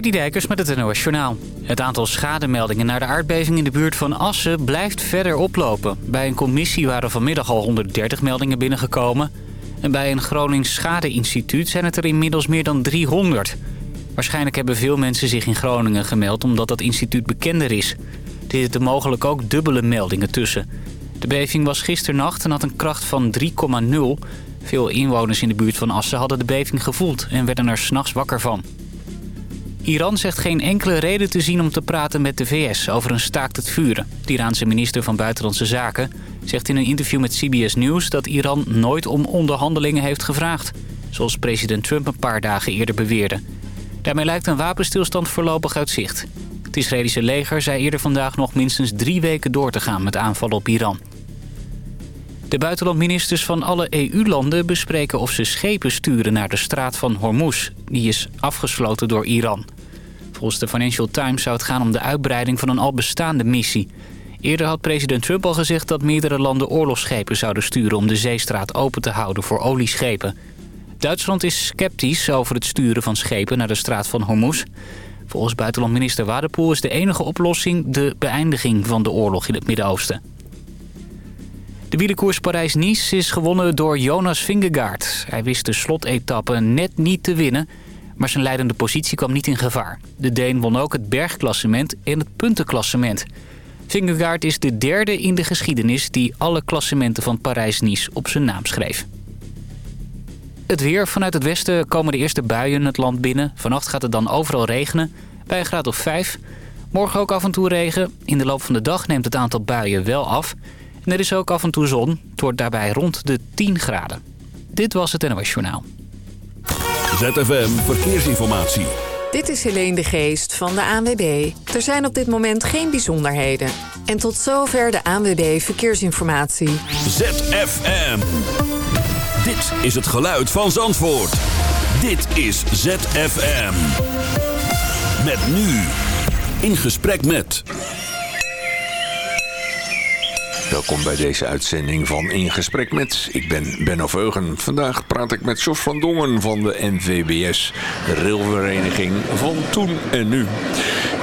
Dijkers met het NOS Journaal. Het aantal schademeldingen na de aardbeving in de buurt van Assen blijft verder oplopen. Bij een commissie waren vanmiddag al 130 meldingen binnengekomen. En bij een Gronings Schadeinstituut zijn het er inmiddels meer dan 300. Waarschijnlijk hebben veel mensen zich in Groningen gemeld omdat dat instituut bekender is. Er zitten mogelijk ook dubbele meldingen tussen. De beving was gisternacht en had een kracht van 3,0. Veel inwoners in de buurt van Assen hadden de beving gevoeld en werden er s'nachts wakker van. Iran zegt geen enkele reden te zien om te praten met de VS over een staakt het vuren. De Iraanse minister van Buitenlandse Zaken zegt in een interview met CBS News... dat Iran nooit om onderhandelingen heeft gevraagd. Zoals president Trump een paar dagen eerder beweerde. Daarmee lijkt een wapenstilstand voorlopig uit zicht. Het Israëlische leger zei eerder vandaag nog minstens drie weken door te gaan met aanvallen op Iran. De buitenlandministers van alle EU-landen bespreken of ze schepen sturen naar de straat van Hormuz. Die is afgesloten door Iran. Volgens de Financial Times zou het gaan om de uitbreiding van een al bestaande missie. Eerder had president Trump al gezegd dat meerdere landen oorlogsschepen zouden sturen... om de zeestraat open te houden voor olieschepen. Duitsland is sceptisch over het sturen van schepen naar de straat van Hormuz. Volgens buitenlandminister Wadepoel is de enige oplossing de beëindiging van de oorlog in het Midden-Oosten. De wielerkoers Parijs-Nice is gewonnen door Jonas Vingegaard. Hij wist de slotetappe net niet te winnen, maar zijn leidende positie kwam niet in gevaar. De Deen won ook het bergklassement en het puntenklassement. Vingegaard is de derde in de geschiedenis die alle klassementen van Parijs-Nice op zijn naam schreef. Het weer. Vanuit het westen komen de eerste buien het land binnen. Vannacht gaat het dan overal regenen, bij een graad of 5. Morgen ook af en toe regen. In de loop van de dag neemt het aantal buien wel af... En er is ook af en toe zon. Het wordt daarbij rond de 10 graden. Dit was het NOS Journaal. ZFM Verkeersinformatie. Dit is Helene de Geest van de ANWB. Er zijn op dit moment geen bijzonderheden. En tot zover de ANWB Verkeersinformatie. ZFM. Dit is het geluid van Zandvoort. Dit is ZFM. Met nu. In gesprek met... Welkom bij deze uitzending van In Gesprek Met. Ik ben Benno Veugen. Vandaag praat ik met Jos van Dongen van de NVBS, de railvereniging van toen en nu.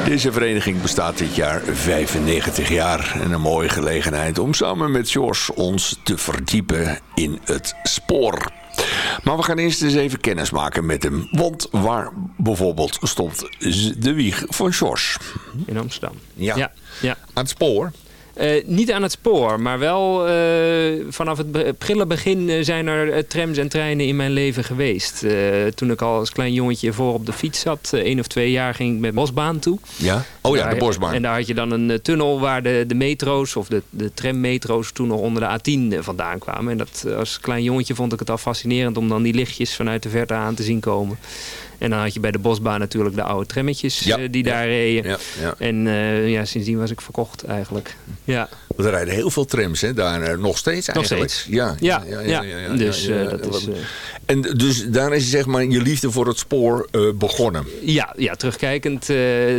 Deze vereniging bestaat dit jaar 95 jaar. En een mooie gelegenheid om samen met Jos ons te verdiepen in het spoor. Maar we gaan eerst eens even kennis maken met hem. Want waar bijvoorbeeld stond de wieg van Jos? In Amsterdam. Ja, Ja, ja. aan het spoor. Eh, niet aan het spoor, maar wel eh, vanaf het be- prille begin eh, zijn er trams en treinen in mijn leven geweest. Toen ik al als klein jongetje voor op de fiets zat, één of twee jaar, ging ik met bosbaan toe. Ja? Oh ja, Daar- de bosbaan. En daar had je dan een tunnel waar de, de metro's of de, de trammetro's toen nog onder de A10 eh, vandaan kwamen. En dat, als klein jongetje vond ik het al fascinerend om dan die lichtjes vanuit de verte aan te zien komen. En dan had je bij de bosbaan natuurlijk de oude trammetjes Ja, eh, die daar reden. Ja, ja. En eh, ja, sindsdien was ik verkocht eigenlijk. Ja. Er rijden heel veel trams, hè? Daar eh, nog steeds Nog eigenlijk. steeds. Ja, Ja, ja. Dus, dat is, En dus daar is zeg maar je liefde voor het spoor begonnen. Ja, ja terugkijkend,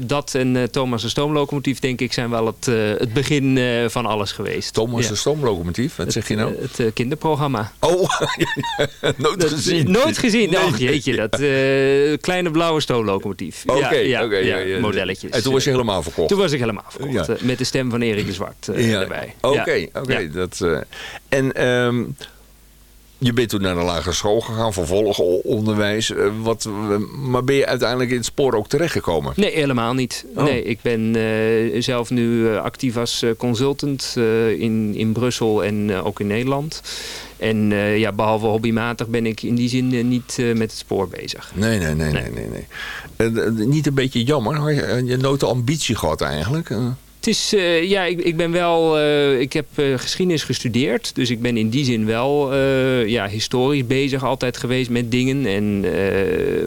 dat en Thomas de Stoomlocomotief denk ik zijn wel het, het begin van alles geweest. Thomas de stoomlocomotief, wat zeg je nou? Het kinderprogramma. Oh, nooit gezien. Nooit gezien. Nee. Och jeetje, dat kleine blauwe stoomlocomotief. Oké, ja, ja, modelletjes. En toen was je helemaal verkocht. Toen was ik helemaal verkocht. Eh, met de stem van Erik de Zwart eh, erbij. Oké, Ja. oké. Dat, eh, en ehm, je bent toen naar de lagere school gegaan, vervolgonderwijs. eh, wat, eh, maar ben je uiteindelijk in het spoor ook terechtgekomen? Nee, helemaal niet. Oh. Nee, ik ben eh, zelf nu eh, actief als eh, consultant eh, in, in Brussel en eh, ook in Nederland. En eh, ja, behalve hobbymatig ben ik in die zin eh, niet eh, met het spoor bezig. Nee, nee, nee, nee, nee. nee. Niet een beetje jammer? Je, je nooit de ambitie gehad eigenlijk? Het is, ja, ik, ik ben wel, ik heb geschiedenis gestudeerd. Dus ik ben in die zin wel ja, historisch bezig altijd geweest met dingen. En,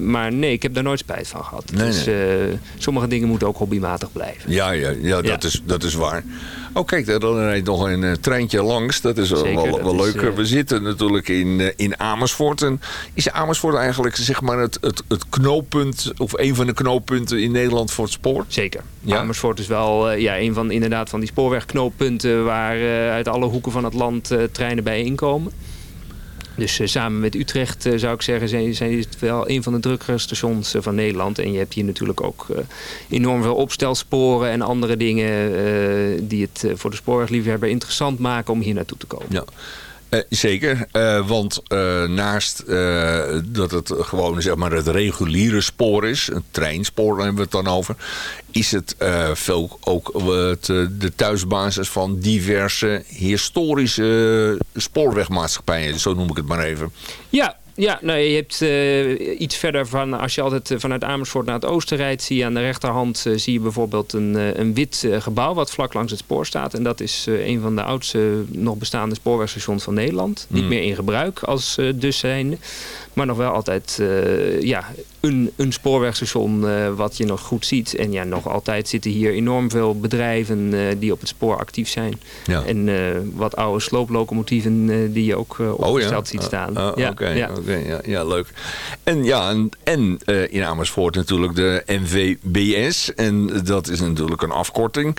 maar nee, ik heb daar nooit spijt van gehad. Nee, dus eh, sommige dingen moeten ook hobbymatig blijven. Ja, ja, ja, dat, Ja. Is, dat is waar. Oh, kijk, dan rijdt nog een eh, treintje langs. Dat is wel, Zeker, wel, dat wel is, leuk. eh, We zitten natuurlijk in, eh, in Amersfoort. En is Amersfoort eigenlijk zeg maar, het, het, het knooppunt... of een van de knooppunten in Nederland voor het spoor? Zeker. Ja? Amersfoort is wel ja, een van, inderdaad, van die spoorwegknooppunten waar uit alle hoeken van het land treinen bijeenkomen. Dus samen met Utrecht zou ik zeggen, zijn, zijn het wel een van de drukkere stations van Nederland. En je hebt hier natuurlijk ook enorm veel opstelsporen en andere dingen die het voor de spoorwegliefhebber interessant maken om hier naartoe te komen. Ja. Uh, zeker, uh, want uh, naast dat het gewoon zeg maar, het reguliere spoor is, een treinspoor hebben we het dan over, is het veel ook het, de thuisbasis van diverse historische spoorwegmaatschappijen, zo noem ik het maar even. Ja, ja, nou, je hebt uh, iets verder van, als je altijd uh, vanuit Amersfoort naar het oosten rijdt, zie je aan de rechterhand uh, zie je bijvoorbeeld een, een wit gebouw wat vlak langs het spoor staat. En dat is een van de oudste nog bestaande spoorwegstations van Nederland. Niet hmm. meer in gebruik als dus zijnde. Maar nog wel altijd ja, een, een spoorwegstation uh, wat je nog goed ziet. En ja, nog altijd zitten hier enorm veel bedrijven uh, die op het spoor actief zijn. Ja. En wat oude slooplocomotieven die je ook opgesteld oh, ja? ziet staan. Oké, ja, okay, ja. Okay, ja, ja, leuk. En ja, en, en in Amersfoort natuurlijk de NVBS. En dat is natuurlijk een afkorting.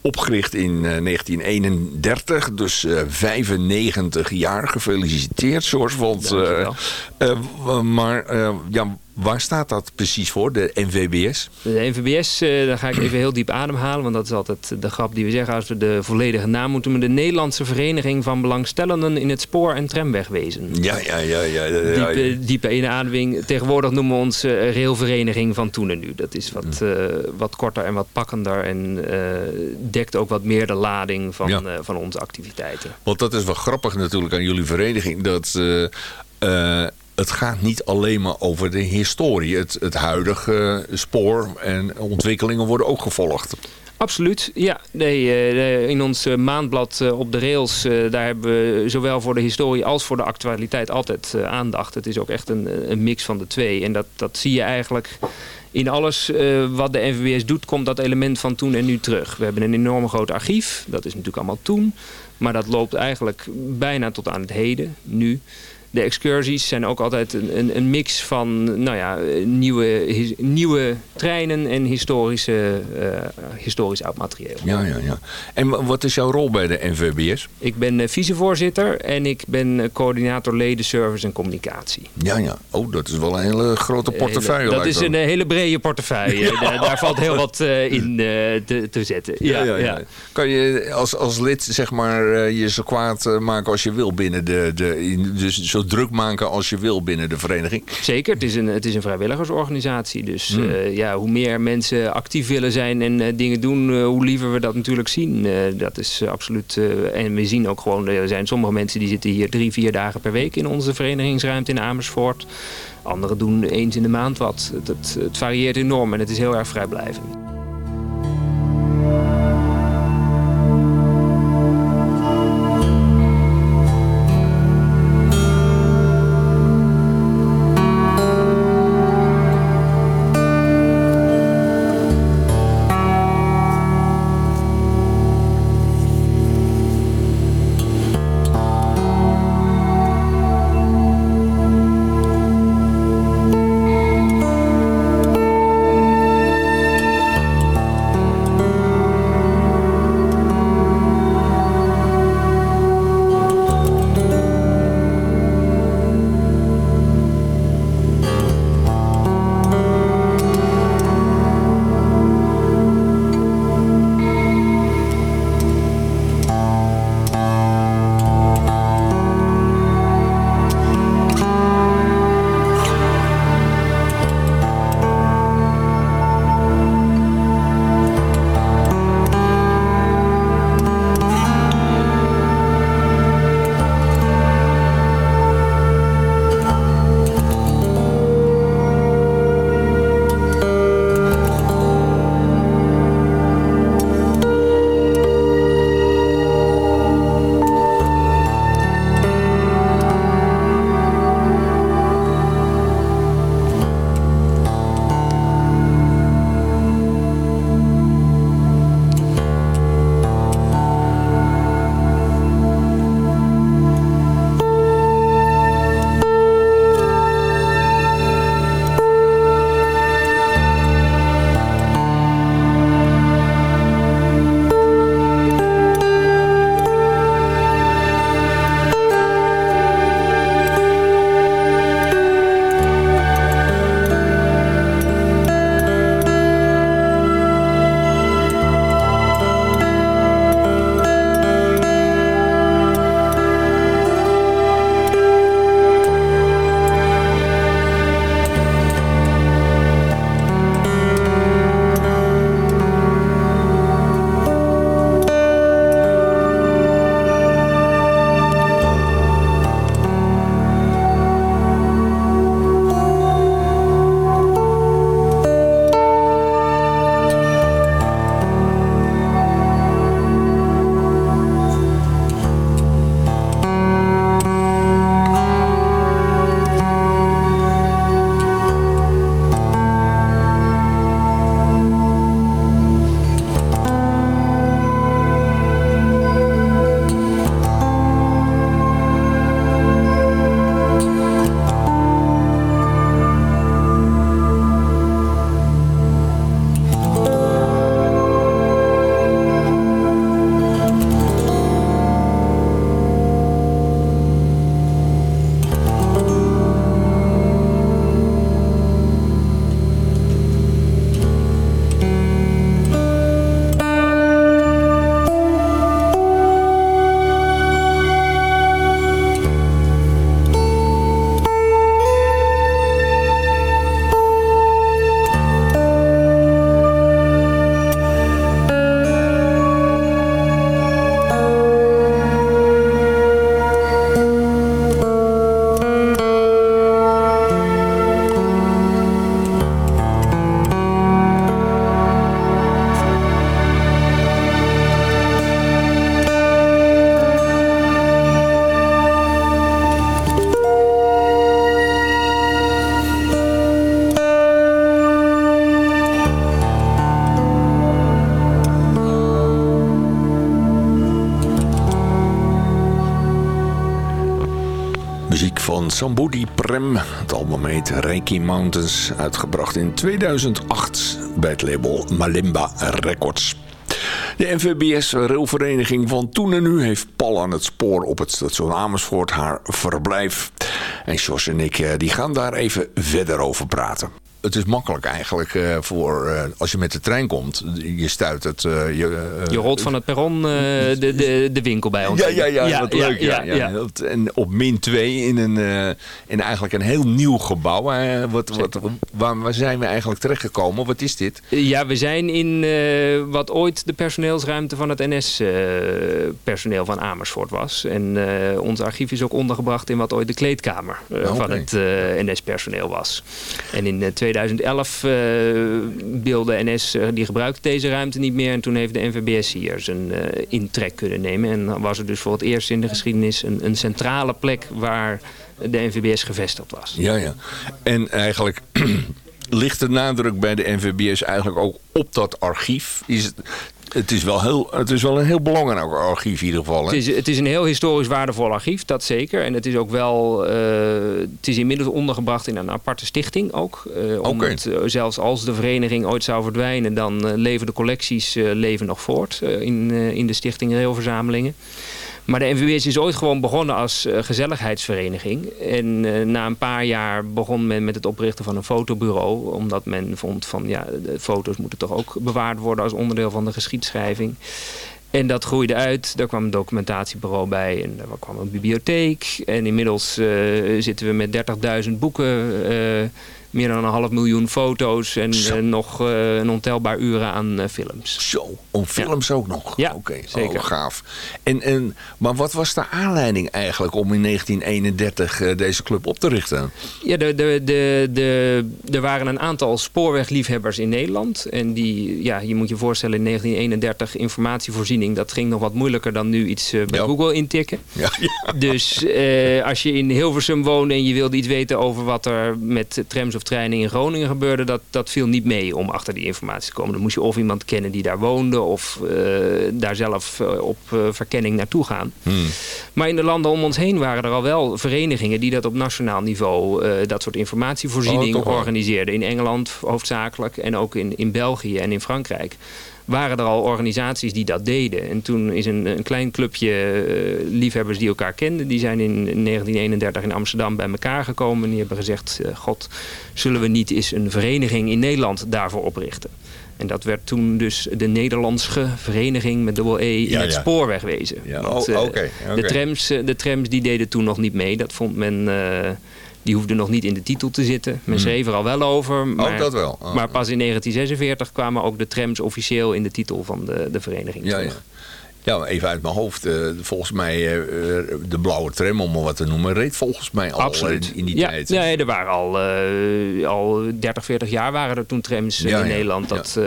Opgericht in 1931, dus 95 jaar. Gefeliciteerd, George. Want uh, maar uh, ja, Waar staat dat precies voor, de NVBS? De NVBS, uh, daar ga ik even heel diep ademhalen. Want dat is altijd de grap die we zeggen als we de volledige naam moeten noemen. De Nederlandse Vereniging van Belangstellenden in het Spoor- en Tramwegwezen. Ja, ja, ja. ja, ja, ja. Diepe, diepe inademing. Tegenwoordig noemen we ons uh, Railvereniging van Toen en Nu. Dat is wat, uh, wat korter en wat pakkender. En dekt ook wat meer de lading van, ja. van onze activiteiten. Want dat is wel grappig natuurlijk aan jullie vereniging. Dat het gaat niet alleen maar over de historie. Het, het huidige spoor en ontwikkelingen worden ook gevolgd. Absoluut, ja. Nee, eh, in ons eh, maandblad eh, op de rails, daar hebben we zowel voor de historie als voor de actualiteit altijd aandacht. Het is ook echt een, een mix van de twee. En dat, dat zie je eigenlijk in alles wat de NVBS doet, komt dat element van toen en nu terug. We hebben een enorm groot archief, dat is natuurlijk allemaal toen. Maar dat loopt eigenlijk bijna tot aan het heden, nu de excursies zijn ook altijd een, een, een mix van nou ja, nieuwe, nieuwe treinen en historische, uh, historisch oud materieel. Ja, ja, ja. En wat is jouw rol bij de NVBS? Ik ben uh, vicevoorzitter en ik ben coördinator ledenservice en communicatie. Ja, ja. Oh, dat is wel een hele grote portefeuille. dat is een hele brede portefeuille. daar, daar, valt heel wat in te, te, zetten. Ja, ja, ja, Kan je als, als lid zeg maar je zo kwaad maken als je wil binnen de, de dus zo druk maken als je wil binnen de vereniging. Zeker, het is een, het is een vrijwilligersorganisatie. Dus hmm. uh, ja, hoe meer mensen actief willen zijn en uh, dingen doen, uh, hoe liever we dat natuurlijk zien. dat is absoluut. en we zien ook gewoon, er zijn sommige mensen die zitten hier drie, vier dagen per week in onze verenigingsruimte in Amersfoort. Anderen doen eens in de maand wat. Het, het, het varieert enorm en het is heel erg vrijblijvend. Reiki Mountains, uitgebracht in 2008 bij het label Malimba Records. De NVBS railvereniging van toen en nu heeft pal aan het spoor op het station Amersfoort haar verblijf. En Jos en ik eh, die gaan daar even verder over praten het is makkelijk eigenlijk uh, voor uh, als je met de trein komt. Je stuit het. Uh, je, je rolt van het perron de, de, de winkel bij ons. Ja, ja, ja, ja wat leuk. Ja, ja, En op min 2 in, een, in eigenlijk een heel nieuw gebouw. wat, wat, waar, waar, zijn we eigenlijk terechtgekomen? Wat is dit? Ja, we zijn in wat ooit de personeelsruimte van het NS-personeel van Amersfoort was. En ons archief is ook ondergebracht in wat ooit de kleedkamer oh, van het NS-personeel was. En in 2011 uh, wilde NS, uh, die gebruikte deze ruimte niet meer. En toen heeft de NVBS hier zijn uh, intrek kunnen nemen. En was er dus voor het eerst in de geschiedenis een, een centrale plek waar de NVBS gevestigd was. Ja, ja. En eigenlijk ligt de nadruk bij de NVBS eigenlijk ook op dat archief? Is het is, wel heel, het is wel een heel belangrijk archief in ieder geval. Het, is, het is een heel historisch waardevol archief, dat zeker. En het is ook wel, uh, het is inmiddels ondergebracht in een aparte stichting ook. Uh, om het, uh, zelfs als de vereniging ooit zou verdwijnen, dan leven de collecties leven nog voort in, in de stichting Railverzamelingen. Maar de NVBS is ooit gewoon begonnen als uh, gezelligheidsvereniging. En uh, na een paar jaar begon men met het oprichten van een fotobureau. Omdat men vond van ja, de foto's moeten toch ook bewaard worden als onderdeel van de geschiedschrijving. En dat groeide uit. Daar kwam een documentatiebureau bij en daar kwam een bibliotheek. En inmiddels uh, zitten we met 30.000 boeken meer dan een half miljoen foto's en uh, nog uh, een ontelbaar uren aan uh, films. Zo, om films ook nog? Ja, Oké, okay. zeker. Oh, gaaf. En, en, maar wat was de aanleiding eigenlijk om in 1931 deze club op te richten? Ja, de, de, de, de, er waren een aantal spoorwegliefhebbers in Nederland. En die, ja, je moet je voorstellen, in 1931 informatievoorziening, dat ging nog wat moeilijker dan nu iets bij ja. Google intikken. Ja, ja. Dus als je in Hilversum woonde en je wilde iets weten over wat er met trams of treinen in Groningen gebeurde, dat, dat viel niet mee om achter die informatie te komen. Dan moest je of iemand kennen die daar woonde of uh, daar zelf uh, op uh, verkenning naartoe gaan. Hmm. Maar in de landen om ons heen waren er al wel verenigingen die dat op nationaal niveau, dat soort informatievoorziening oh, organiseerden. In Engeland hoofdzakelijk en ook in, in België en in Frankrijk waren er al organisaties die dat deden. En toen is een, een klein clubje uh, liefhebbers die elkaar kenden... die zijn in 1931 in Amsterdam bij elkaar gekomen... en die hebben gezegd... Uh, god, zullen we niet eens een vereniging in Nederland daarvoor oprichten? En dat werd toen dus de Nederlandse vereniging met dubbel E in ja, het ja. spoorwegwezen. Ja. Want, uh, oh, okay, okay. De, trams, de trams die deden toen nog niet mee. Dat vond men die hoefde nog niet in de titel te zitten. Men hmm. schreef er al wel over. Maar, ook dat wel. Oh, maar pas in 1946 kwamen ook de trams officieel in de titel van de, de vereniging ja, ja. Ja, even uit mijn hoofd. Uh, volgens mij uh, de blauwe tram, om maar wat te noemen, reed volgens mij al Absoluut. in, in die ja, tijd. Ja, er waren al, uh, al 30, 40 jaar waren er toen trams ja, in ja, Nederland. Dat,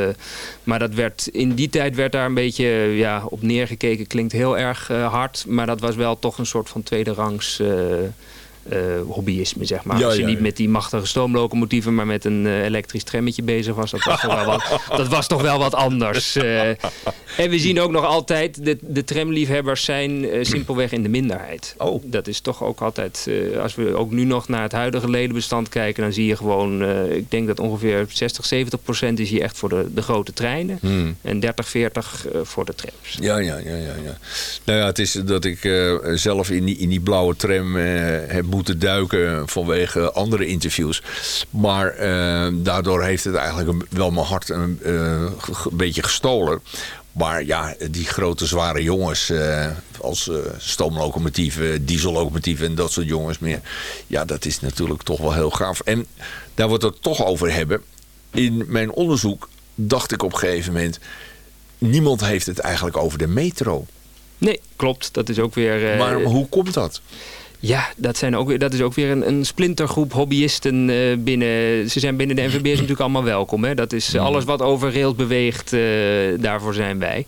maar dat werd, in die tijd werd daar een beetje ja, op neergekeken. Klinkt heel erg hard, maar dat was wel toch een soort van tweede rangs hobbyisme, zeg maar. Ja, Als je ja, niet ja. met die machtige stoomlocomotieven, maar met een uh, elektrisch trammetje bezig was, dat was, toch, wel wat, dat was toch wel wat anders. Uh, en we zien ook nog altijd, de, de tramliefhebbers zijn simpelweg in de minderheid. Oh. Dat is toch ook altijd, als we ook nu nog naar het huidige ledenbestand kijken, dan zie je gewoon, ik denk dat ongeveer 60, 70 procent is hier echt voor de, de grote treinen. Hmm. En 30, 40 voor de trams. Ja, ja, ja, ja. ja. Nou ja, het is dat ik zelf in die, in die blauwe tram heb moeten duiken vanwege andere interviews. Maar uh, daardoor heeft het eigenlijk wel mijn hart een, uh, een beetje gestolen. Maar ja, die grote zware jongens uh, als stoomlocomotieven, diesellocomotieven en dat soort jongens meer. Ja, dat is natuurlijk toch wel heel gaaf. En daar we het toch over hebben. In mijn onderzoek dacht ik op een gegeven moment... niemand heeft het eigenlijk over de metro. Nee, klopt. Dat is ook weer... Maar hoe komt dat? Ja, dat, zijn ook, dat is ook weer een, een splintergroep hobbyisten uh, binnen... Ze zijn binnen de NVBS natuurlijk allemaal welkom. Hè? Dat is alles wat over rails beweegt, uh, daarvoor zijn wij.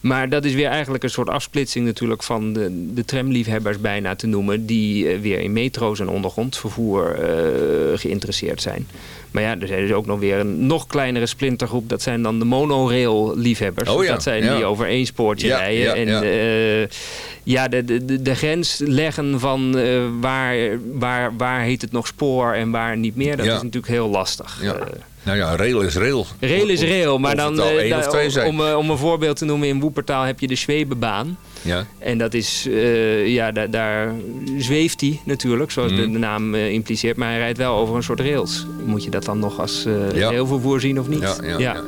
Maar dat is weer eigenlijk een soort afsplitsing natuurlijk van de, de tramliefhebbers bijna te noemen. Die eh, weer in metro's en ondergrondvervoer uh, geïnteresseerd zijn. Maar ja, er zijn dus ook nog weer een nog kleinere splintergroep. Dat zijn dan de monorail-liefhebbers. Oh ja, dat zijn ja. die over één spoortje Ja, rijden. ja, en ja. eh, ja, de, de, de, grens leggen van eh, waar, waar, waar heet het nog spoor en waar niet meer. Dat Ja. is natuurlijk heel lastig. Nou ja, rail is rail. Rail is rail, maar dan, eh, zijn. om, eh, om een voorbeeld te noemen, in Woepertaal heb je de Zwebebaan. Ja. En dat is, eh, ja, daar, daar zweeft hij natuurlijk, zoals de, Mhm. de naam impliceert. Maar hij rijdt wel over een soort rails. Moet je dat dan nog als eh Ja. railvervoer zien of niet? Ja, ja, ja.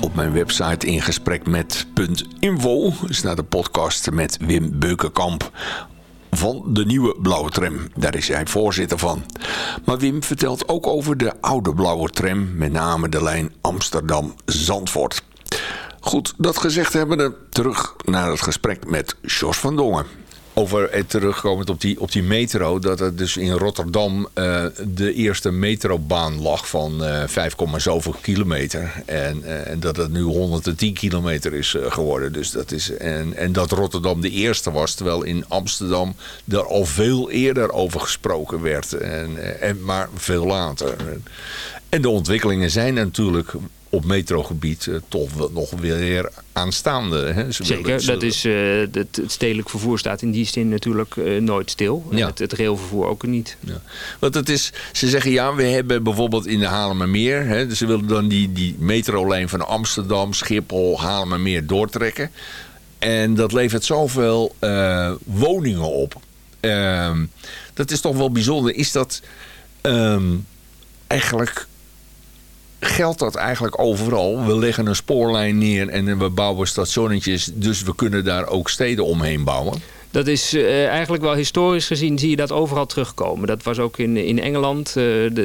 Op mijn website in gesprek met .info staat de podcast met Wim Beukenkamp van de nieuwe Blauwe Tram. Daar is hij voorzitter van. Maar Wim vertelt ook over de oude Blauwe Tram, met name de lijn Amsterdam-Zandvoort. Goed, dat gezegd hebben we terug naar het gesprek met Jos van Dongen over het terugkomend op die, op die metro. Dat er dus in Rotterdam uh, de eerste metrobaan lag van uh, 5, zoveel kilometer. En, uh, en dat het nu 110 kilometer is geworden. Dus dat is, en, en dat Rotterdam de eerste was. Terwijl in Amsterdam er al veel eerder over gesproken werd. En, en, maar veel later. En de ontwikkelingen zijn natuurlijk op metrogebied uh, toch nog weer aanstaande. Hè? Zeker, dat is, uh, het, het, stedelijk vervoer staat in die zin natuurlijk uh, nooit stil. Ja. Het, het railvervoer ook niet. Ja. Want het is, ze zeggen ja, we hebben bijvoorbeeld in de Halemermeer... Hè, dus ze willen dan die, die metrolijn van Amsterdam, Schiphol, Halemermeer doortrekken. En dat levert zoveel woningen op. Ehm, dat is toch wel bijzonder. Is dat um, eigenlijk geldt dat eigenlijk overal. We leggen een spoorlijn neer en we bouwen stationnetjes. Dus we kunnen daar ook steden omheen bouwen. Dat is uh, eigenlijk wel historisch gezien zie je dat overal terugkomen. Dat was ook in, in Engeland. Uh,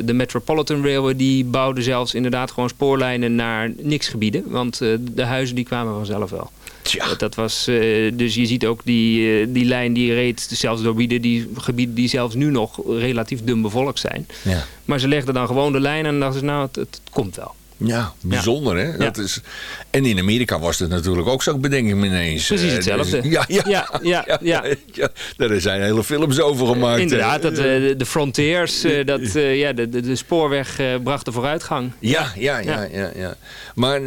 de, Metropolitan Railway die bouwde zelfs inderdaad gewoon spoorlijnen naar niks gebieden. Want uh, de huizen die kwamen vanzelf wel. Tja. Dat was, dus je ziet ook die, die lijn die reed zelfs door gebieden die, gebieden die zelfs nu nog relatief dun bevolkt zijn. Ja. Maar ze legden dan gewoon de lijn en dachten ze nou het, het komt wel. Ja, bijzonder hè. Dat ja. is, en in Amerika was het natuurlijk ook zo bedenking ineens. Precies hetzelfde. Dus, ja, ja, ja, ja. Daar zijn hele films over gemaakt. Inderdaad, dat, uh, de Frontiers, uh, dat, ja, de, de, de spoorweg bracht de vooruitgang. Ja, ja, ja. ja, ja, Maar,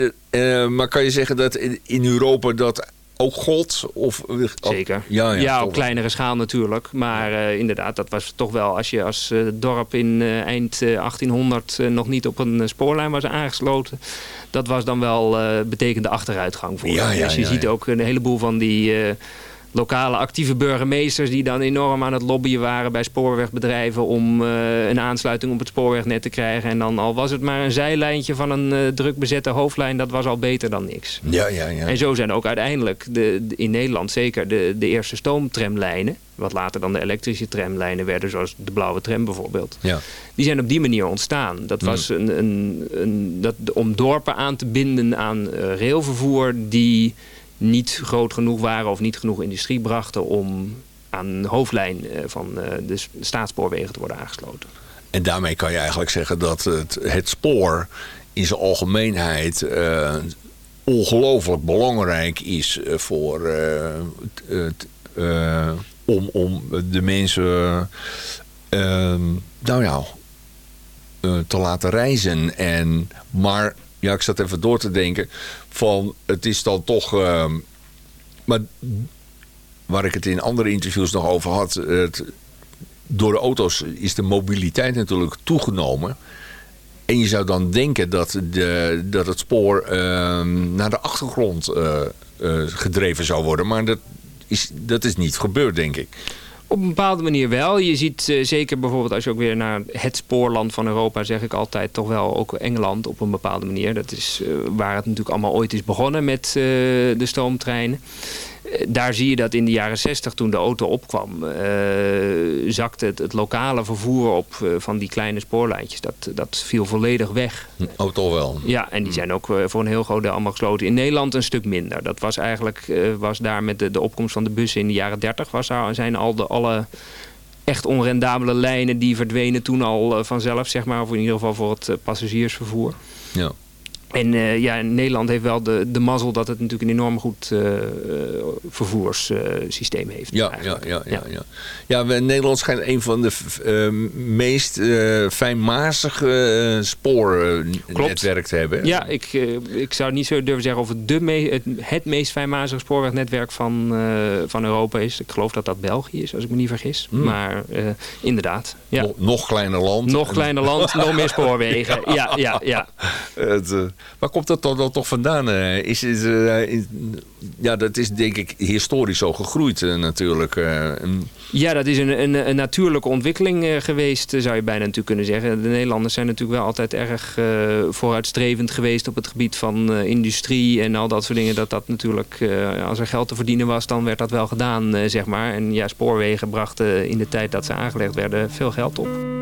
maar kan je zeggen dat in Europa dat ook gold? Of, Zeker. Ja, ja, ja op kleinere schaal natuurlijk. Maar uh, inderdaad, dat was toch wel als je als uh, dorp in uh, eind 1800 nog niet op een spoorlijn was aangesloten. Dat was dan wel betekende achteruitgang voor ja, ja, Dus je ziet ook een heleboel van die lokale actieve burgemeesters die dan enorm aan het lobbyen waren bij spoorwegbedrijven om uh, een aansluiting op het spoorwegnet te krijgen. En dan al was het maar een zijlijntje van een uh, druk bezette hoofdlijn, dat was al beter dan niks. Ja, ja, ja. En zo zijn ook uiteindelijk de, de in Nederland zeker de, de eerste stoomtramlijnen, wat later dan de elektrische tramlijnen werden, zoals de blauwe tram bijvoorbeeld. Ja. Die zijn op die manier ontstaan. Dat was mm. een, een, een, dat, om dorpen aan te binden aan uh, railvervoer die niet groot genoeg waren of niet genoeg industrie brachten om aan een hoofdlijn van de staatsspoorwegen te worden aangesloten. En daarmee kan je eigenlijk zeggen dat het, het spoor in zijn algemeenheid uh, ongelooflijk belangrijk is voor om, om de mensen nou ja, te laten reizen. En, maar ja, ik zat even door te denken van het is dan toch... Uh, maar waar ik het in andere interviews nog over had... Het, door de auto's is de mobiliteit natuurlijk toegenomen. En je zou dan denken dat, de, dat het spoor uh, naar de achtergrond uh, uh, gedreven zou worden. Maar dat is, dat is niet gebeurd, denk ik. Op een bepaalde manier wel. Je ziet uh, zeker bijvoorbeeld als je ook weer naar het spoorland van Europa... zeg ik altijd toch wel ook Engeland op een bepaalde manier. Dat is uh, waar het natuurlijk allemaal ooit is begonnen met uh, de stoomtreinen. Daar zie je dat in de jaren 60 toen de auto opkwam... zakte het, het, lokale vervoer op van die kleine spoorlijntjes. Dat, dat viel volledig weg. Auto wel. Ja, en die zijn ook voor een heel groot deel allemaal gesloten. In Nederland een stuk minder. Dat was eigenlijk was daar met de, de opkomst van de bussen in de jaren 30... Was daar, zijn al de alle echt onrendabele lijnen die verdwenen toen al vanzelf, zeg maar. Of in ieder geval voor het passagiersvervoer. Ja. En uh, ja, Nederland heeft wel de, de mazzel dat het natuurlijk een enorm goed vervoerssysteem heeft. Ja, ja, ja, ja, ja. ja we, Nederland schijnt een van de meest fijnmazige spoornetwerk te hebben. Ja, ik, ik zou niet zo durven zeggen of het de me het, het meest fijnmazige spoorwegnetwerk van, van Europa is. Ik geloof dat dat België is, als ik me niet vergis. Mm. Maar inderdaad. Ja. Nog, nog kleiner land. Nog kleiner land, nog meer spoorwegen. Ja, ja, ja. Het, Waar komt dat dan, toch vandaan? Is het, uh, ja, dat is denk ik historisch zo gegroeid uh, natuurlijk. Ja, dat is een, een, een natuurlijke ontwikkeling geweest, zou je bijna natuurlijk kunnen zeggen. De Nederlanders zijn natuurlijk wel altijd erg vooruitstrevend geweest op het gebied van industrie en al dat soort dingen. Dat dat natuurlijk, als er geld te verdienen was, dan werd dat wel gedaan, zeg maar. En ja, spoorwegen brachten in de tijd dat ze aangelegd werden veel geld op.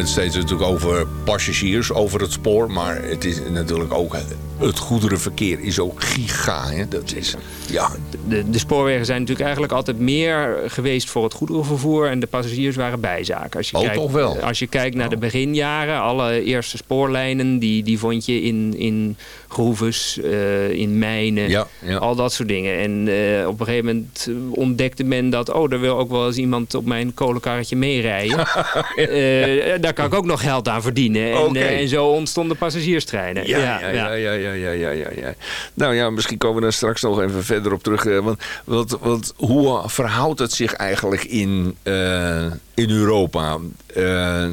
Het steeds natuurlijk over passagiers, over het spoor. Maar het is natuurlijk ook het goederenverkeer is ook giga. Hè? Dat is, ja. de, de spoorwegen zijn natuurlijk eigenlijk altijd meer geweest voor het goederenvervoer. En de passagiers waren bijzaken. Als je Oh, kijkt, toch wel? Als je kijkt naar de beginjaren, alle eerste spoorlijnen, die, die vond je in, in groeves, eh, in mijnen, Ja, ja. al dat soort dingen. En eh, op een gegeven moment ontdekte men dat, oh, er wil ook wel eens iemand op mijn kolenkarretje meerijden. Eh, daar kan ik ook nog geld aan verdienen. En, eh, en zo ontstonden passagierstreinen. Ja, ja, ja, ja, ja, ja, ja, ja, ja. Nou ja, misschien komen we daar straks nog even verder op terug. eh, Want, want, want hoe verhoudt het zich eigenlijk in, eh, in Europa? Eh,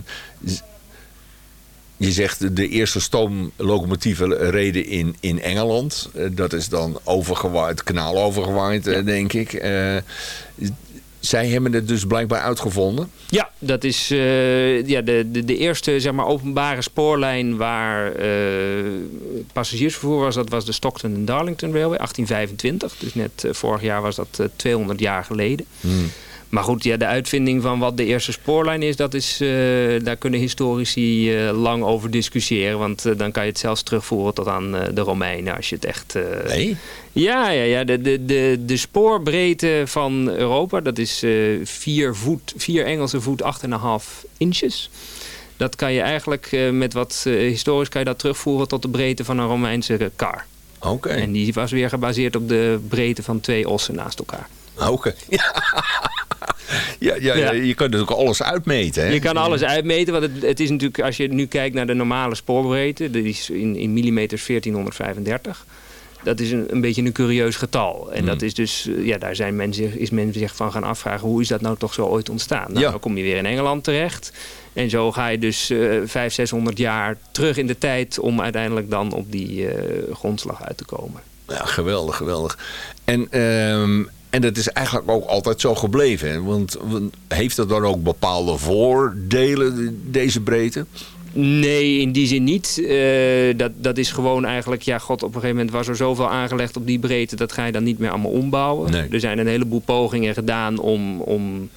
je zegt de eerste stoomlocomotieven reden in, in Engeland. Dat is dan overgewaaid, het kanaal overgewaaid, denk ik. Eh, zij hebben het dus blijkbaar uitgevonden. Ja, dat is eh, ja, de, de, de eerste zeg maar, openbare spoorlijn waar eh, passagiersvervoer was. Dat was de Stockton and Darlington Railway, 1825. Dus net eh, vorig jaar was dat eh, 200 jaar geleden. Maar goed, ja, de uitvinding van wat de eerste spoorlijn is, dat is eh, daar kunnen historici eh, lang over discussiëren. Want eh, dan kan je het zelfs terugvoeren tot aan de Romeinen als je het echt... Nee? ja, ja, ja. De, de, de, de spoorbreedte van Europa, dat is 4 voet, 4 Engelse voet, 8,5 inches. Dat kan je eigenlijk met wat historisch kan je dat terugvoeren tot de breedte van een Romeinse kar. Oké. En die was weer gebaseerd op de breedte van twee ossen naast elkaar. Oké. Ja, ja, je kunt natuurlijk alles uitmeten. Hè? Je kan alles uitmeten, want het, het is natuurlijk, als je nu kijkt naar de normale spoorbreedte, die is in, in millimeters 1435. Dat is een, een beetje een curieus getal. En dat is dus, eh, ja, daar zijn men zich, is men zich van gaan afvragen, hoe is dat nou toch zo ooit ontstaan? Nou, Ja. dan kom je weer in Engeland terecht. En zo ga je dus eh 500, 600 jaar terug in de tijd om uiteindelijk dan op die eh, grondslag uit te komen. Ja, geweldig, geweldig. En, ehm, en dat is eigenlijk ook altijd zo gebleven. Want, heeft dat dan ook bepaalde voordelen, deze breedte? Nee, in die zin niet. Eh, dat, dat is gewoon eigenlijk, ja, god, op een gegeven moment was er zoveel aangelegd op die breedte, dat ga je dan niet meer allemaal ombouwen. Nee. Er zijn een heleboel pogingen gedaan om, om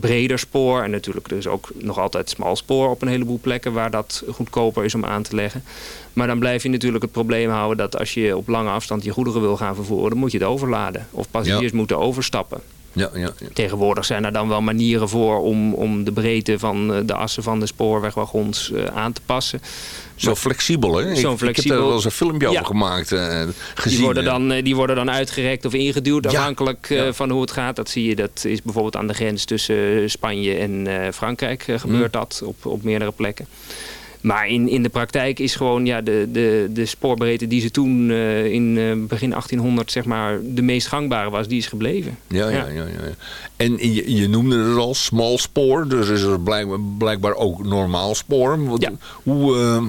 breder spoor, en natuurlijk er is ook nog altijd smal spoor op een heleboel plekken waar dat goedkoper is om aan te leggen. Maar dan blijf je natuurlijk het probleem houden dat als je op lange afstand je goederen wil gaan vervoeren, dan moet je het overladen. Of passagiers moeten overstappen. Ja, ja, ja. Tegenwoordig zijn er dan wel manieren voor om, om de breedte van eh, de assen van de spoorwegwagons eh, aan te passen. Zo flexibel, hè? Ik- Zo Ik, heb flexibel. daar wel eens een filmpje over gemaakt, eh, gezien. Die worden, dan, die worden dan uitgerekt of ingeduwd, afhankelijk van hoe het gaat. Dat zie je, dat is bijvoorbeeld aan de grens tussen Spanje en Frankrijk gebeurt Mm. dat op, op meerdere plekken. Maar in, in de praktijk is gewoon ja, de, de, de spoorbreedte die ze toen eh, in eh, begin 1800 zeg maar, de meest gangbare was, die is gebleven. Ja, ja, Ja. ja. En je, je noemde het al, smal spoor. Dus is er blijkbaar, blijkbaar ook normaal spoor. Wat, Ja. Hoe, eh,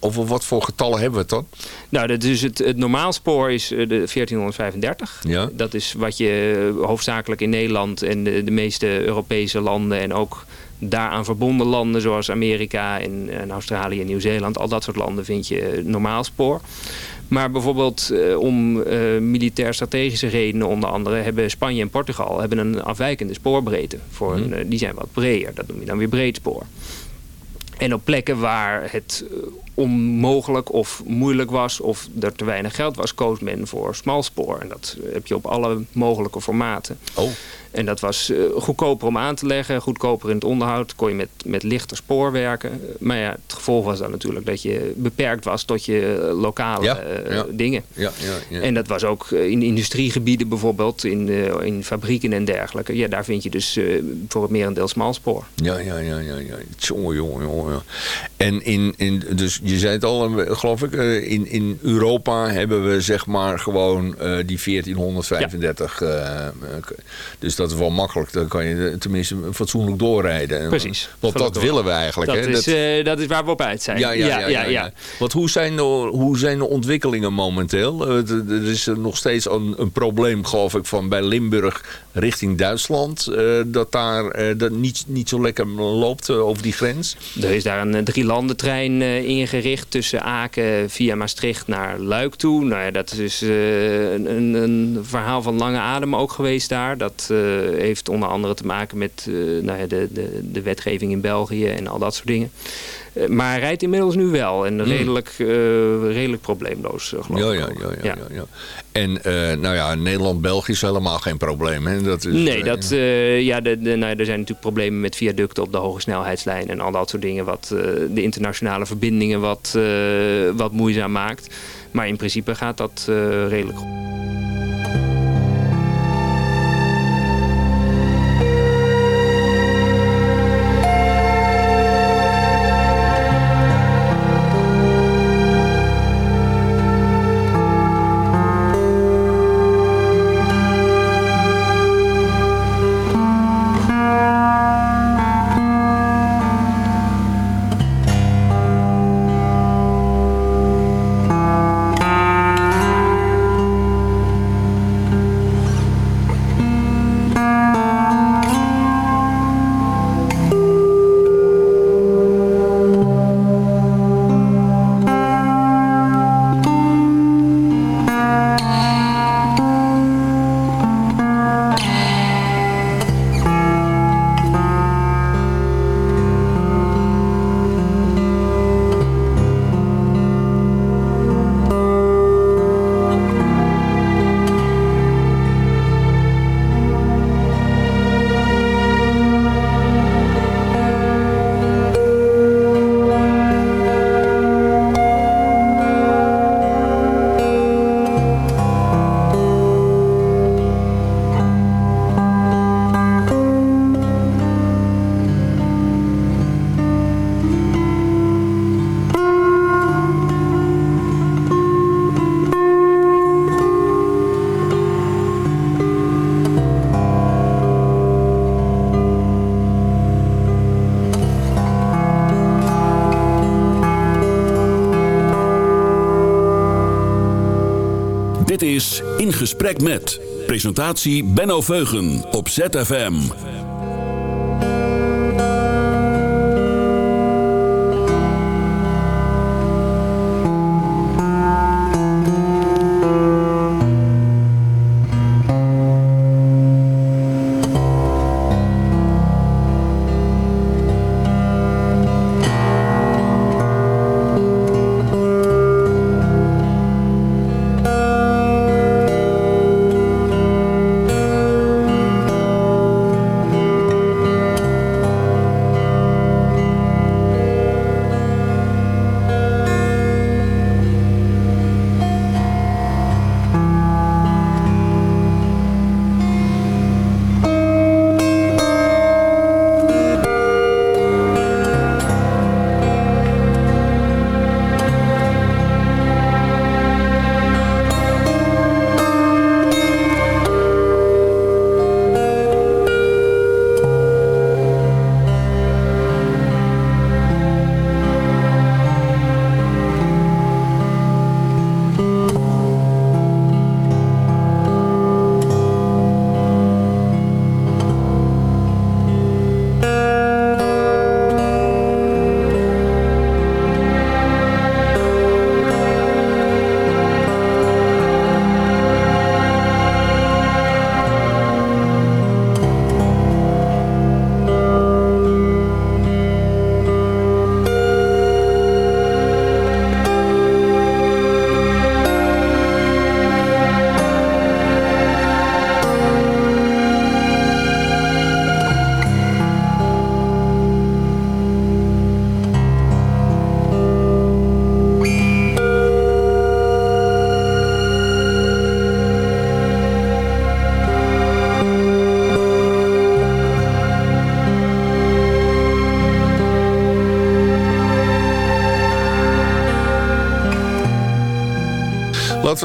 over wat voor getallen hebben we het dan? Nou, dat is het, het normaalspoor is eh, de 1435. Ja. Dat is wat je hoofdzakelijk in Nederland en de, de meeste Europese landen en ook daaraan verbonden landen zoals Amerika en, en Australië en Nieuw-Zeeland, al dat soort landen vind je eh, normaalspoor. Maar bijvoorbeeld eh, om eh, militair-strategische redenen onder andere hebben Spanje en Portugal hebben een afwijkende spoorbreedte. Voor een, eh, die zijn wat breder, dat noem je dan weer breedspoor. En op plekken waar het onmogelijk of moeilijk was of er te weinig geld was, koos men voor smalspoor. En dat heb je op alle mogelijke formaten. Oh, En dat was eh, goedkoper om aan te leggen, goedkoper in het onderhoud. Kon je met, met lichter spoor werken. Eh, Maar ja, het gevolg was dan natuurlijk dat je beperkt was tot je eh, lokale Ja, ja. dingen. ja, ja. ja. En dat was ook in industriegebieden bijvoorbeeld, in, in fabrieken en dergelijke. Ja, daar vind je dus voor het merendeel smalspoor. Ja, ja, ja, ja, ja. Jongen, jongen, jongen. En in, in, dus je zei het al, geloof ik, in, in Europa hebben we zeg maar gewoon die 1435. eh, eh, dus dat is wel makkelijk. Dan kan je eh, tenminste fatsoenlijk doorrijden. Precies. Want dat willen we eigenlijk. Dat hè? is, eh, dat is waar we op uit zijn. Ja, ja, ja. ja, ja. Want hoe zijn, de, hoe zijn de ontwikkelingen momenteel? Eh, Er is nog steeds een, een probleem, geloof ik, van bij Limburg richting Duitsland. dat daar dat niet, niet zo lekker loopt over die grens. Er is daar een eh, drie-landentrein eh, inge- gericht tussen Aken via Maastricht naar Luik toe. Nou ja, dat is dus een, een, een, verhaal van lange adem ook geweest daar. Dat heeft onder andere te maken met nou ja, de, de, de wetgeving in België en al dat soort dingen. Eh, maar hij rijdt inmiddels nu wel. En hmm. redelijk, redelijk probleemloos, geloof ja, ik. Ja, ja, ja, ja. ja, En nou ja, Nederland-België is helemaal geen probleem. Hè? Dat is, nee, dat, ja, de, de, nou, er zijn natuurlijk problemen met viaducten op de hoge snelheidslijn. En al dat soort dingen wat de internationale verbindingen wat, wat moeizaam maakt. Maar in principe gaat dat redelijk goed. Gesprek met. Presentatie Benno Veugen op ZFM.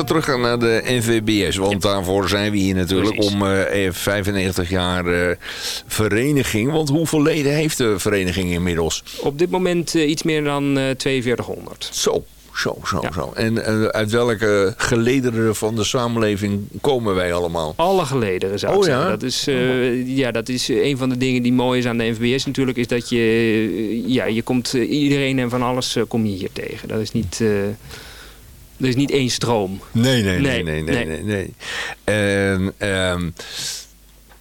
Teruggaan naar de NVBS. Want daarvoor zijn we hier natuurlijk om uh, eh, 95 jaar uh, vereniging. Want hoeveel leden heeft de vereniging inmiddels? Op dit moment uh, iets meer dan 4200. Zo, zo, zo, zo. En uh, uit welke gelederen van de samenleving komen wij allemaal? Alle gelederen zou ik Oh, zeggen. ja? Dat is, uh, ja, dat is een van de dingen die mooi is aan de NVBS natuurlijk. Is dat je, ja, je komt iedereen en van alles kom je hier tegen. Dat is niet... Er is niet één stroom. Nee, nee, nee, nee, nee, nee. nee. En, um,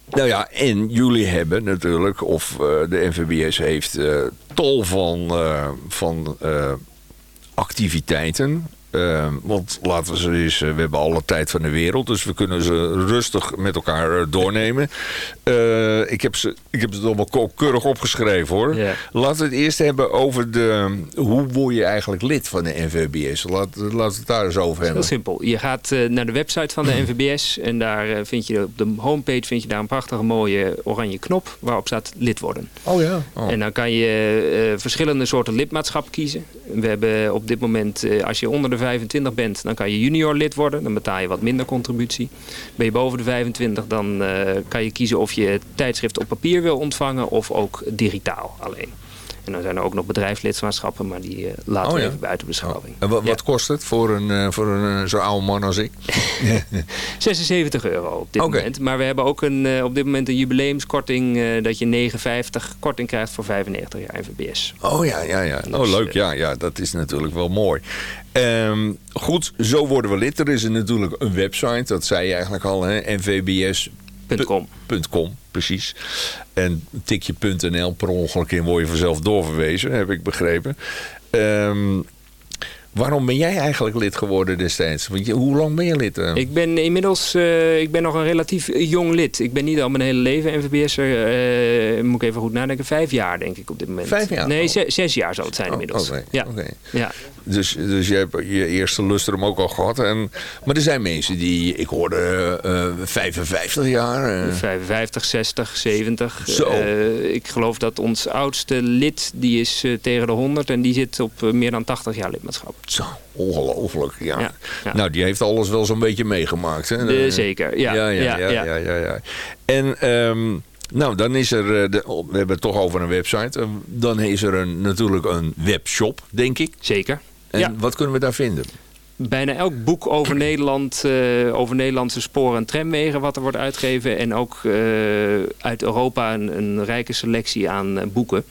nou ja, en jullie hebben natuurlijk, of uh, de NVBS heeft uh, tal van, uh, van activiteiten. Uh, want laten we ze eens, uh, we hebben alle tijd van de wereld, dus we kunnen ze rustig met elkaar uh, doornemen. ik, heb ze, ik heb ze allemaal keurig opgeschreven hoor. Yeah. Laten we het eerst hebben over de, hoe word je eigenlijk lid van de NVBS? Laat, laten we het daar eens over hebben. Heel simpel. Je gaat naar de website van de NVBS en daar vind je op de homepage vind je daar een prachtige mooie oranje knop waarop staat lid worden. Oh ja. Oh. En dan kan je verschillende soorten lidmaatschap kiezen. We hebben op dit moment, als je onder de 25 bent, dan kan je junior lid worden. Dan betaal je wat minder contributie. Ben je boven de 25, dan uh, kan je kiezen of je tijdschrift op papier wil ontvangen of ook digitaal alleen. En dan zijn er ook nog bedrijfslidmaatschappen, maar die uh, laten oh, we even buiten beschouwing. Oh. En wat, ja. wat kost het voor een, uh, voor een zo'n oude man als ik? 76 euro op dit okay. moment. Maar we hebben ook een, op dit moment een jubileumskorting dat je 9,50 korting krijgt voor 95 jaar NVBS. Oh ja, ja, ja. Oh, leuk. Ja, ja, dat is natuurlijk wel mooi. Um, goed, zo worden we lid. Er is natuurlijk een website, dat zei je eigenlijk al, hè? nvbs.com. .com, precies. En tik je .nl per ongeluk in word je vanzelf doorverwezen, heb ik begrepen. Um, Waarom ben jij eigenlijk lid geworden destijds? Want je, hoe lang ben je lid? Uh? Ik ben inmiddels uh, ik ben nog een relatief jong lid. Ik ben niet al mijn hele leven NVBS'er. Uh, moet ik even goed nadenken. Vijf jaar denk ik op dit moment. Vijf jaar? Nee, oh. zes, zes, jaar zou het zijn oh, inmiddels. Okay. Ja. Okay. ja. Dus, dus je hebt je eerste lustrum ook al gehad. En, maar er zijn mensen die, ik hoorde uh, 55 jaar. 55, 60, 70. Zo. Ik geloof dat ons oudste lid, die is tegen de 100 en die zit op meer dan 80 jaar lidmaatschap. Zo, ongelooflijk. Ja. Ja, ja. Nou, die heeft alles wel zo'n beetje meegemaakt. Hè? De, zeker, ja. Ja, ja, ja. ja. En... Um, nou, dan is er, de, we hebben het toch over een website. Dan is er een, natuurlijk een webshop, denk ik. Zeker. En ja. wat kunnen we daar vinden? bijna elk boek over Nederland, uh, over Nederlandse sporen en tramwegen wat er wordt uitgegeven. En ook uh, uit Europa een, een, rijke selectie aan boeken.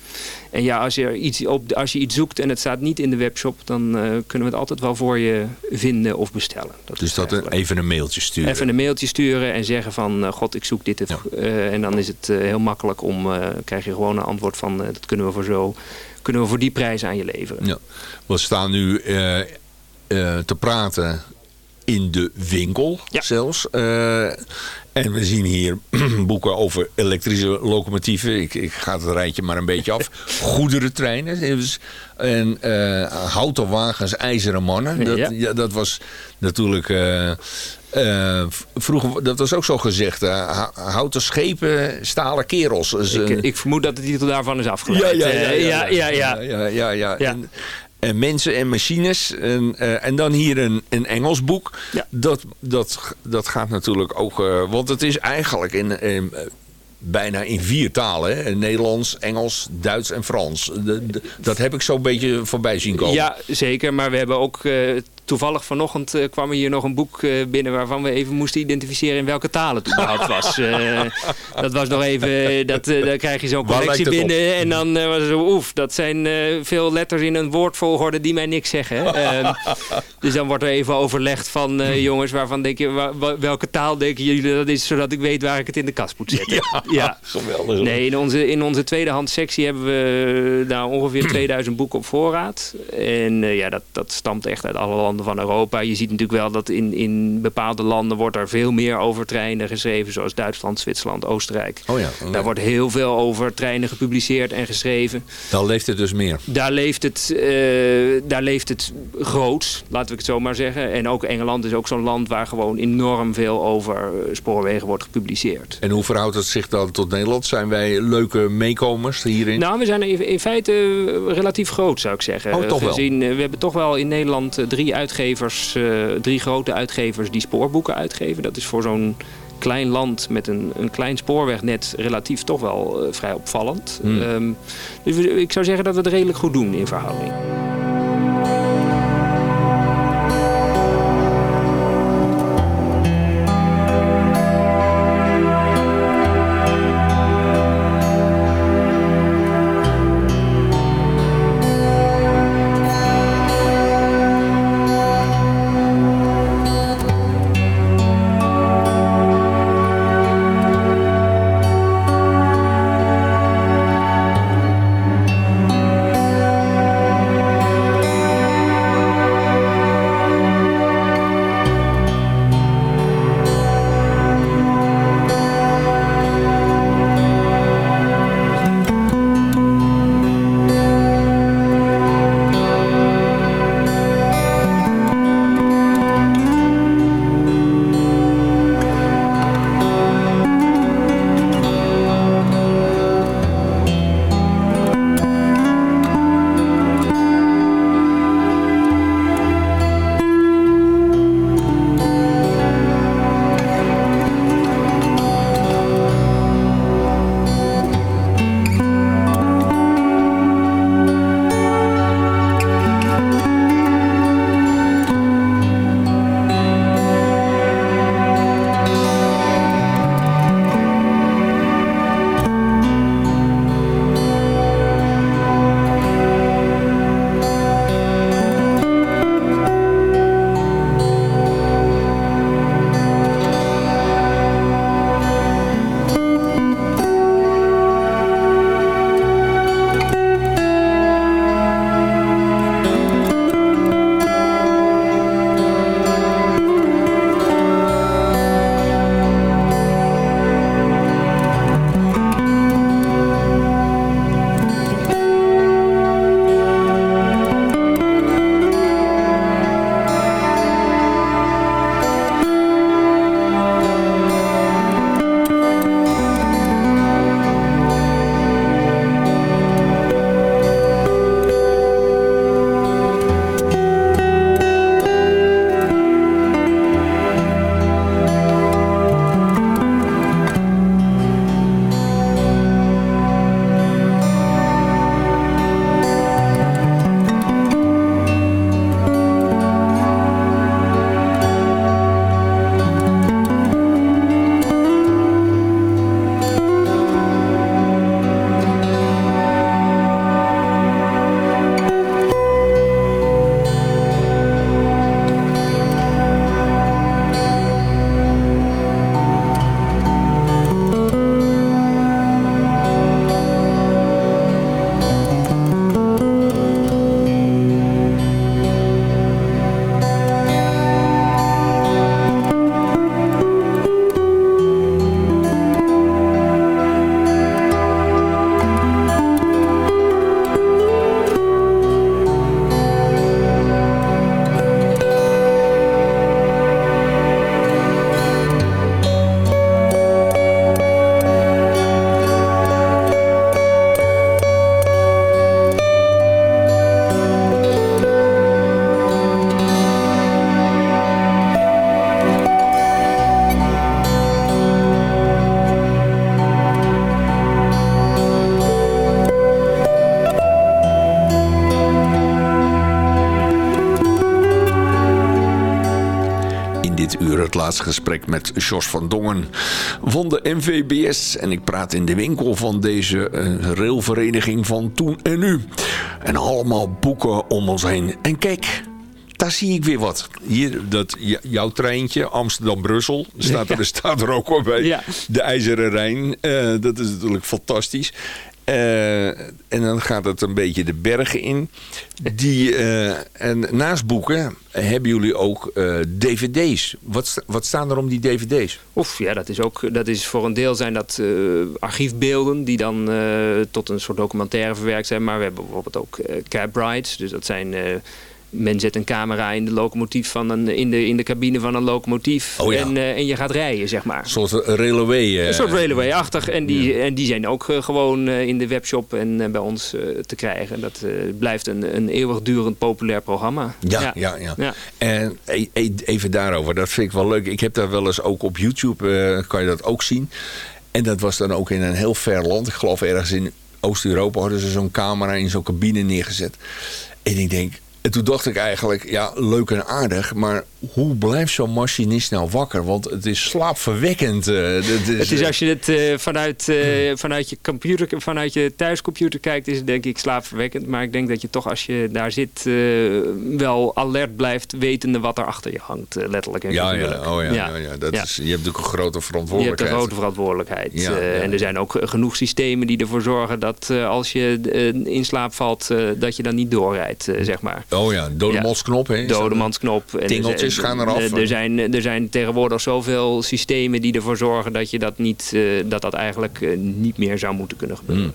En ja, als je, iets op, als je iets zoekt en het staat niet in de webshop, dan kunnen we het altijd wel voor je vinden of bestellen. Dat dus dat een, even een mailtje sturen? Even een mailtje sturen en zeggen van, god ik zoek dit. Ja. en dan is het heel makkelijk om, krijg je gewoon een antwoord van, dat kunnen we voor zo, kunnen we voor die prijs aan je leveren. Ja. We staan nu uh, te praten in de winkel ja. zelfs. Uh, en we zien hier boeken over elektrische locomotieven. Ik, ik ga het rijtje maar een beetje af. Goederentreinen. Dus, en uh, houten wagens, ijzeren mannen. Dat, ja. ja, dat was natuurlijk... Uh, uh, vroeger, dat was ook zo gezegd. Uh, houten schepen, stalen kerels. Dus, ik, ik, vermoed dat de titel daarvan is afgeleid. Ja, ja, ja. ja, ja, ja, ja, ja, ja. En, en mensen en machines. En, uh, en dan hier een, een Engels boek. Ja. Dat, dat, dat gaat natuurlijk ook... Uh, want het is eigenlijk in, in bijna in vier talen. Hè? Nederlands, Engels, Duits en Frans. De, de, dat heb ik zo'n beetje voorbij zien komen. Ja, zeker. Maar we hebben ook... Toevallig vanochtend uh, kwam er hier nog een boek uh, binnen waarvan we even moesten identificeren in welke talen het überhaupt was. Uh, dat was nog even, dat, dan krijg je zo'n collectie binnen op? en dan was het zo, oef, dat zijn veel letters in een woordvolgorde die mij niks zeggen. Ehm, dus dan wordt er even overlegd van jongens, waarvan denk je, welke taal denken jullie dat is, zodat ik weet waar ik het in de kast moet zetten. Ja, ja. geweldig. Nee, in onze, in onze tweedehands sectie hebben we nou, ongeveer 2000 boeken op voorraad. En ja, dat, dat stamt echt uit alle landen van Europa. Je ziet natuurlijk wel dat in, in bepaalde landen wordt er veel meer over treinen geschreven. Zoals Duitsland, Zwitserland, Oostenrijk. Oh ja. Daar wordt heel veel over treinen gepubliceerd en geschreven. Daar leeft het dus meer. Daar leeft het, uh, daar leeft het groot, laten we het zo maar zeggen. En ook Engeland is ook zo'n land waar gewoon enorm veel over spoorwegen wordt gepubliceerd. En hoe verhoudt het zich dan tot Nederland? Zijn wij leuke meekomers hierin? Nou, we zijn in feite relatief groot zou ik zeggen. Oh, toch wel? Gezien, we hebben toch wel in Nederland drie uitgevers, uh, drie grote uitgevers die spoorboeken uitgeven. Dat is voor zo'n klein land met een, een klein spoorwegnet relatief toch wel uh, vrij opvallend. Hmm. Um, dus ik zou zeggen dat we het redelijk goed doen in verhouding. Het laatste gesprek met Jos van Dongen van de NVBS. En ik praat in de winkel van deze uh, railvereniging van toen en nu. En allemaal boeken om ons heen. En kijk, daar zie ik weer wat. Hier, dat, jouw treintje, Amsterdam-Brussel, staat, er, staat er ook al bij. Ja. De IJzeren Rijn, uh, dat is natuurlijk fantastisch. Uh, en dan gaat het een beetje de bergen in. Die, uh, en naast boeken hebben jullie ook uh, dvd's. Wat, wat staan er om die dvd's? Oef, ja, dat is ook dat is voor een deel zijn dat archiefbeelden die dan tot een soort documentaire verwerkt zijn. Maar we hebben bijvoorbeeld ook cab rides. Dus dat zijn men zet een camera in de locomotief van een, in, de, in de cabine van een locomotief. Oh en, uh, en je gaat rijden, zeg maar. Een soort railway. Uh, een soort railway-achtig. En, die, en die zijn ook uh, gewoon in de webshop en bij ons te krijgen. Dat blijft een, een eeuwigdurend populair programma. Ja, ja, ja. ja. En e, e, even daarover, dat vind ik wel leuk. Ik heb daar wel eens ook op YouTube, kan je dat ook zien. En dat was dan ook in een heel ver land. Ik geloof ergens in Oost-Europa hadden ze zo'n camera in zo'n cabine neergezet. En ik denk, en toen dacht ik eigenlijk, ja, leuk en aardig, maar hoe blijft zo'n machinist nou wakker? Want het is slaapverwekkend. Uh, is, het is als je het uh, vanuit, uh, vanuit, je computer, vanuit je thuiscomputer kijkt, is het denk ik slaapverwekkend. Maar ik denk dat je toch als je daar zit wel alert blijft, wetende wat er achter je hangt, letterlijk en ja, ja, oh ja, ja. ja, Dat Is, je hebt natuurlijk een grote verantwoordelijkheid. Je hebt een grote verantwoordelijkheid. En er zijn ook genoeg systemen die ervoor zorgen dat als je in slaap valt, dat je dan niet doorrijdt, zeg maar. Oh ja, dodemansknop. Ja. Dodemansknop. Tingeltjes gaan eraf. Er zijn, er zijn tegenwoordig zoveel systemen die ervoor zorgen dat je dat niet, uh, dat, dat eigenlijk uh, niet meer zou moeten kunnen gebeuren. Hmm.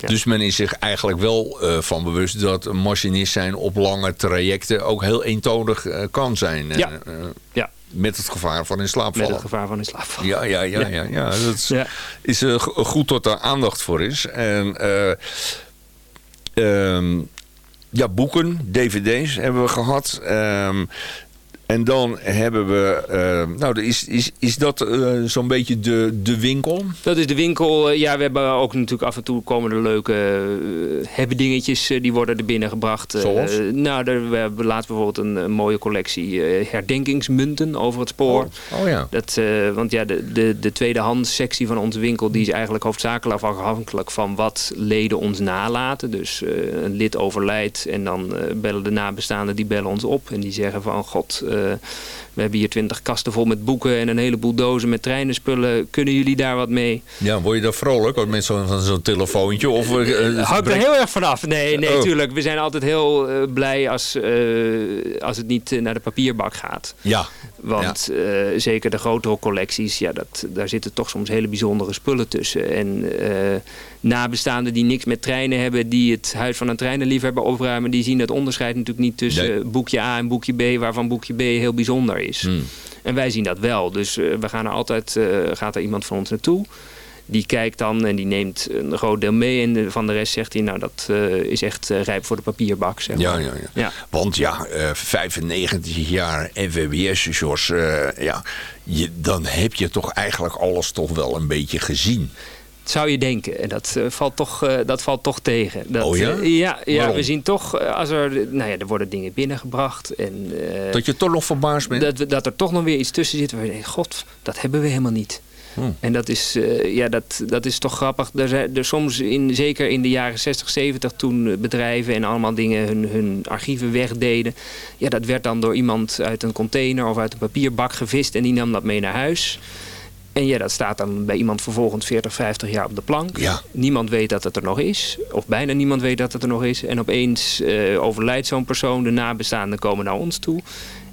Ja. Dus men is zich eigenlijk wel uh, van bewust dat een machinist zijn op lange trajecten ook heel eentonig kan zijn. Ja. ja. Met het gevaar van in slaap vallen. Met het gevaar van in slaap vallen. Ja, ja, ja. ja. ja, Dat is, is goed dat er aandacht voor is. En... Uh, ja, boeken, dvd's hebben we gehad. Um, en dan hebben we, uh, nou is, is, is dat uh, zo'n beetje de, de winkel? Dat is de winkel. Eh, ja, we hebben ook natuurlijk af en toe komen er leuke uh, hebben dingetjes die worden er binnengebracht. Zoals? nou, er, we hebben laatst bijvoorbeeld een, een mooie collectie herdenkingsmunten over het spoor. Oh, oh ja. Dat, want ja, de, de, de tweedehands sectie van onze winkel die is eigenlijk hoofdzakelijk afhankelijk van wat leden ons nalaten. Dus een lid overlijdt en dan bellen de nabestaanden die bellen ons op en die zeggen van god eh, we hebben hier twintig kasten vol met boeken en een heleboel dozen met treinenspullen. Kunnen jullie daar wat mee? Ja, word je daar vrolijk met zo'n zo'n telefoontje? Of, uh, er heel erg vanaf. Nee, nee, oh. tuurlijk. We zijn altijd heel blij als, als het niet naar de papierbak gaat. Ja. Want ja. zeker de grotere collecties, ja, dat, daar zitten toch soms hele bijzondere spullen tussen. En nabestaanden die niks met treinen hebben, die het huis van een treinenliefhebber opruimen, die zien dat onderscheid natuurlijk niet tussen boekje A en boekje B, waarvan boekje B heel bijzonder is. Hmm. En wij zien dat wel. Dus uh, we gaan er altijd, gaat er iemand van ons naartoe. Die kijkt dan en die neemt een groot deel mee. En van de rest zegt hij, nou dat uh, is echt rijp voor de papierbak. Zeg maar. ja, ja, ja, ja. Want ja, 95 jaar NVBS, Jos, ja, je, dan heb je toch eigenlijk alles toch wel een beetje gezien zou je denken. En dat, uh, valt, toch, uh, dat valt toch tegen. Dat, oh ja? Uh, ja, ja, we zien toch, als er, nou ja, er worden dingen binnengebracht. En, dat je toch nog verbaasd bent? Dat, dat er toch nog weer iets tussen zit waar je denkt, god, dat hebben we helemaal niet. Hmm. En dat is, ja, dat, dat is toch grappig. Er zijn er soms, in, zeker in de jaren 60, 70, toen bedrijven en allemaal dingen hun, hun archieven wegdeden. Ja, dat werd dan door iemand uit een container of uit een papierbak gevist en die nam dat mee naar huis. En ja, dat staat dan bij iemand vervolgens 40, 50 jaar op de plank. Ja. Niemand weet dat het er nog is. Of bijna niemand weet dat het er nog is. En opeens uh, overlijdt zo'n persoon. De nabestaanden komen naar ons toe.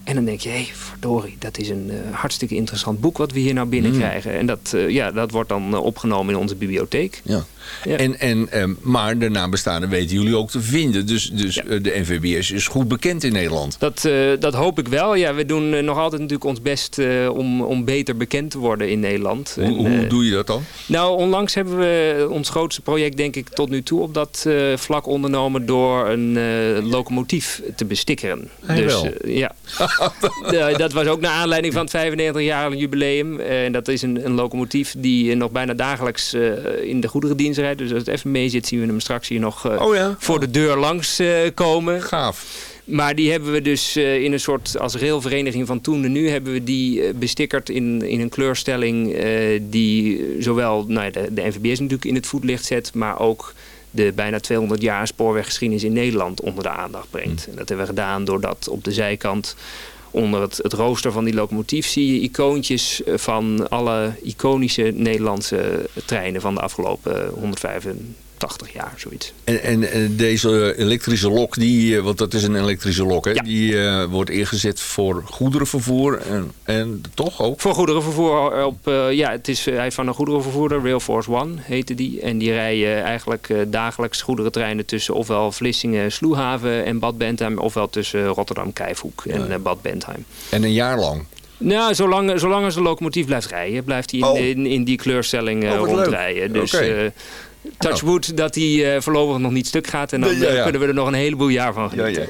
En dan denk je, hé, hey, verdorie, dat is een uh, hartstikke interessant boek wat we hier nou binnenkrijgen. Mm. En dat, uh, ja, dat wordt dan opgenomen in onze bibliotheek. Ja. En, en, um, maar de nabestaanden weten jullie ook te vinden. Dus, dus ja. de NVBS is goed bekend in Nederland. Dat, uh, dat hoop ik wel. Ja, we doen nog altijd natuurlijk ons best om, om beter bekend te worden in Nederland. Hoe, en, hoe doe je dat dan? Nou, onlangs hebben we ons grootste project denk ik tot nu toe op dat vlak ondernomen door een locomotief te bestikkeren. Hey, dus, ja. dat was ook naar aanleiding van het 95-jarige jubileum. En dat is een, een locomotief die nog bijna dagelijks in de goederendienst rijdt. Dus als het even mee zit, zien we hem straks hier nog uh, oh ja? voor de deur langs uh, komen. Gaaf. Maar die hebben we dus in een soort, als railvereniging van toen en nu, hebben we die bestickerd in, in een kleurstelling die zowel nou, de, de NVBS natuurlijk in het voetlicht zet, maar ook de bijna 200 jaar spoorweggeschiedenis in Nederland onder de aandacht brengt. Hm. En dat hebben we gedaan doordat op de zijkant onder het, het rooster van die locomotief zie je icoontjes van alle iconische Nederlandse treinen van de afgelopen 125 80 jaar, zoiets. En, en, deze elektrische lok, die, eh, want dat is een elektrische lok, hè? die uh, wordt ingezet voor goederenvervoer en, en toch ook? Voor goederenvervoer op, uh, ja, het is hij van een goederenvervoerder, Railforce One heette die. En die rijden eigenlijk dagelijks goederentreinen tussen ofwel Vlissingen, Sloehaven en Bad Bentheim, ofwel tussen Rotterdam, Kijfhoek en ja. Bad Bentheim. En een jaar lang? Nou, zolang, zolang als de locomotief blijft rijden, blijft hij in, oh. in, in, die kleurstelling oh, rondrijden. Dus okay touchwood nou. dat hij uh, voorlopig nog niet stuk gaat. En dan ja, ja. kunnen we er nog een heleboel jaar van genieten.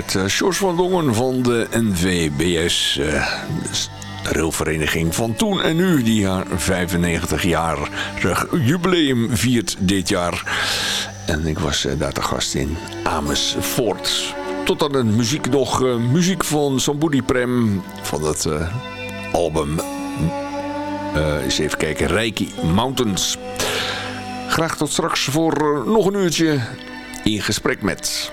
Met uh, van Dongen van de NVBS. Uh, eh, railvereniging van toen en nu, die haar 95 jaar jubileum viert dit jaar. En ik was uh, daar te gast in Amersfoort. Tot aan de muziek nog muziek van Sambudi Prem van het album. eens even kijken, Reiki Mountains. Graag tot straks voor nog een uurtje in gesprek met...